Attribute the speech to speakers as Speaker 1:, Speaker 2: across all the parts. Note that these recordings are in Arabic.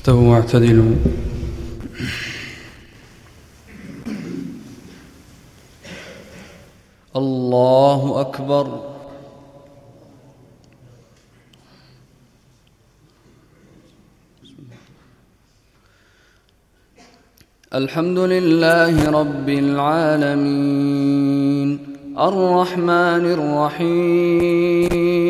Speaker 1: استووا واعتدلوا. الله أكبر. الحمد لله رب العالمين. الرحمن الرحيم.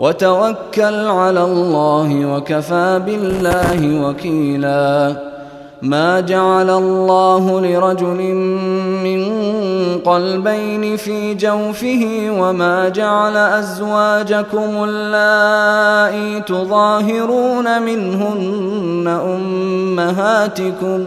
Speaker 1: وتوكل على الله وكفى بالله وكيلا. ما جعل الله لرجل من قلبين في جوفه وما جعل أزواجكم اللائي تظاهرون منهن أمهاتكم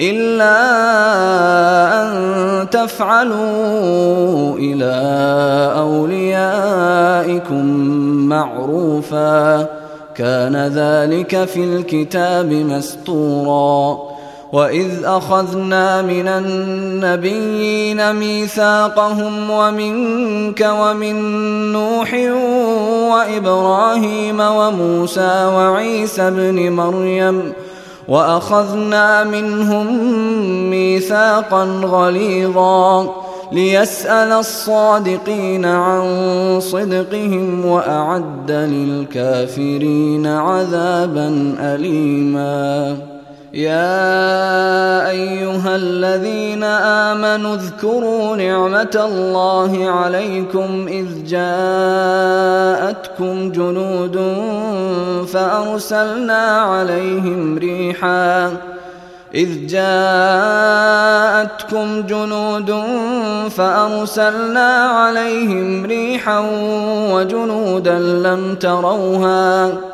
Speaker 1: إلا أن تفعلوا إلى أوليائكم معروفا. كان ذلك في الكتاب مسطورا وإذ أخذنا من النبيين ميثاقهم ومنك ومن نوح وإبراهيم وموسى وعيسى ابن مريم ۖ وأخذنا منهم ميثاقا غليظا ليسأل الصادقين عن صدقهم وأعد للكافرين عذابا أليما. يا أيها الذين آمنوا اذكروا نعمة الله عليكم إذ جاءتكم جنود فأرسلنا عليهم ريحا. إذ جاءتكم جنود فأرسلنا عليهم ريحا وجنودا لم تروها.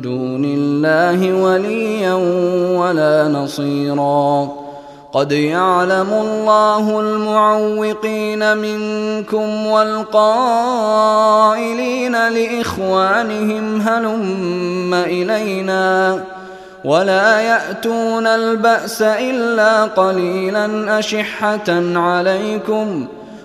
Speaker 1: دون الله وليا ولا نصيرا. قد يعلم الله المعوقين منكم والقائلين لإخوانهم هلم إلينا. ولا يأتون البأس إلا قليلا أشحة عليكم.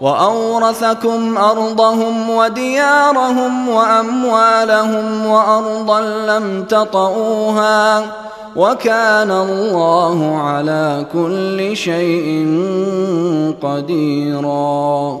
Speaker 1: وأورثكم أرضهم وديارهم وأموالهم وأرضا لم تطئوها وكان الله على كل شيء قديرا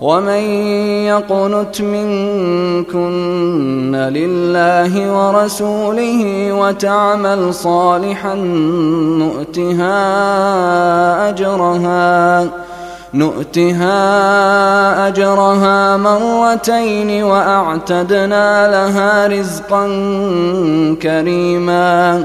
Speaker 1: ومن يقنت منكن لله ورسوله وتعمل صالحا نؤتها اجرها نؤتها اجرها مرتين واعتدنا لها رزقا كريما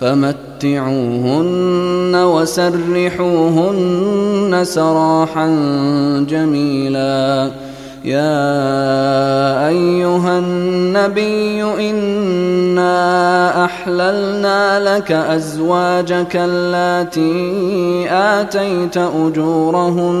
Speaker 1: فمتعوهن وسرحوهن سراحا جميلا. يا أيها النبي إنا أحللنا لك أزواجك اللاتي آتيت أجورهن.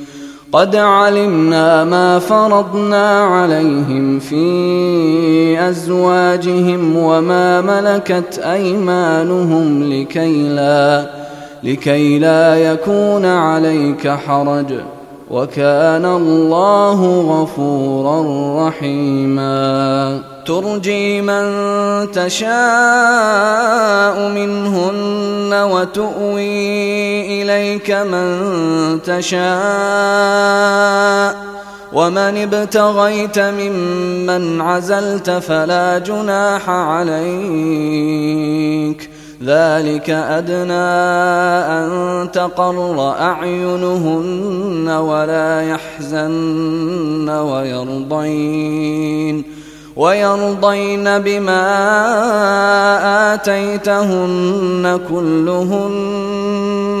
Speaker 1: قد علمنا ما فرضنا عليهم في أزواجهم وما ملكت أيمانهم لكي لا لكي لا يكون عليك حرج وكان الله غفورا رحيما. ترجي من تشاء منهن وتؤوي إليك من تشاء. ومن ابتغيت ممن عزلت فلا جناح عليك. ذلك أدنى أن تقر أعينهن ولا يحزن ويرضين ويرضين بما آتيتهن كلهن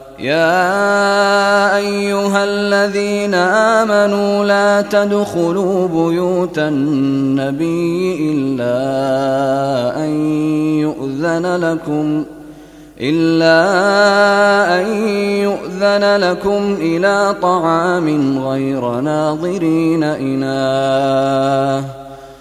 Speaker 1: يا أيها الذين آمنوا لا تدخلوا بيوت النبي إلا أن يؤذن لكم إلا أن يؤذن لكم إلى طعام غير ناظرين إناه.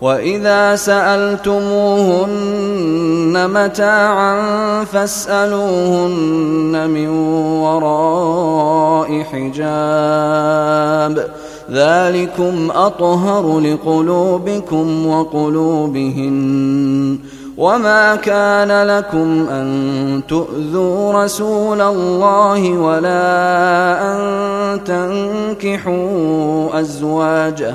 Speaker 1: وإذا سألتموهن متاعا فاسألوهن من وراء حجاب. ذلكم أطهر لقلوبكم وقلوبهن. وما كان لكم أن تؤذوا رسول الله ولا أن تنكحوا أزواجه.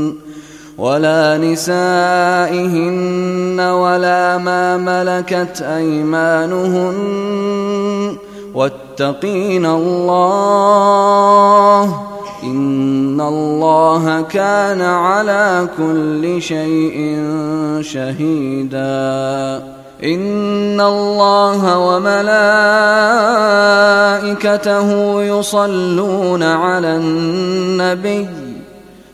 Speaker 1: ولا نسائهن ولا ما ملكت أيمانهن. واتقين الله إن الله كان على كل شيء شهيدا. إن الله وملائكته يصلون على النبي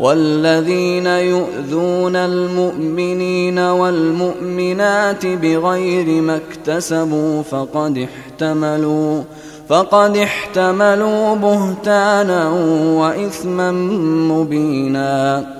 Speaker 1: والذين يؤذون المؤمنين والمؤمنات بغير ما اكتسبوا فقد احتملوا فقد احتملوا بهتانا واثما مبينا.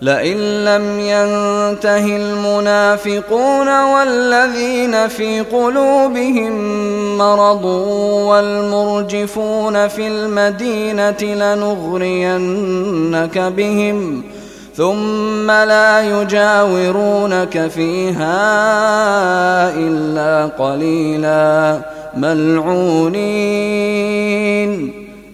Speaker 1: لئن لم ينته المنافقون والذين في قلوبهم مرض والمرجفون في المدينة لنغرينك بهم ۖ ثم لا يجاورونك فيها إلا قليلا ملعونين.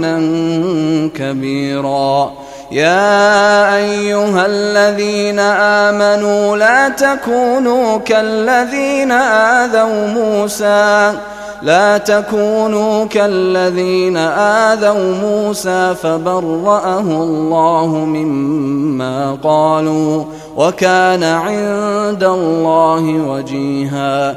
Speaker 1: لعنا كبيرا يا ايها الذين امنوا لا تكونوا كالذين اذوا موسى لا تكونوا كالذين آذوا موسى فبرأه الله مما قالوا وكان عند الله وجيها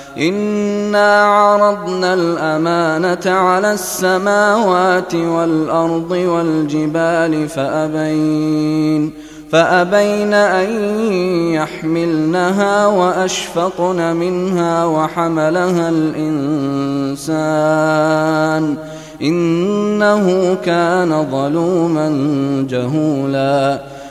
Speaker 1: انا عرضنا الامانه على السماوات والارض والجبال فابين فابين ان يحملنها واشفقن منها وحملها الانسان انه كان ظلوما جهولا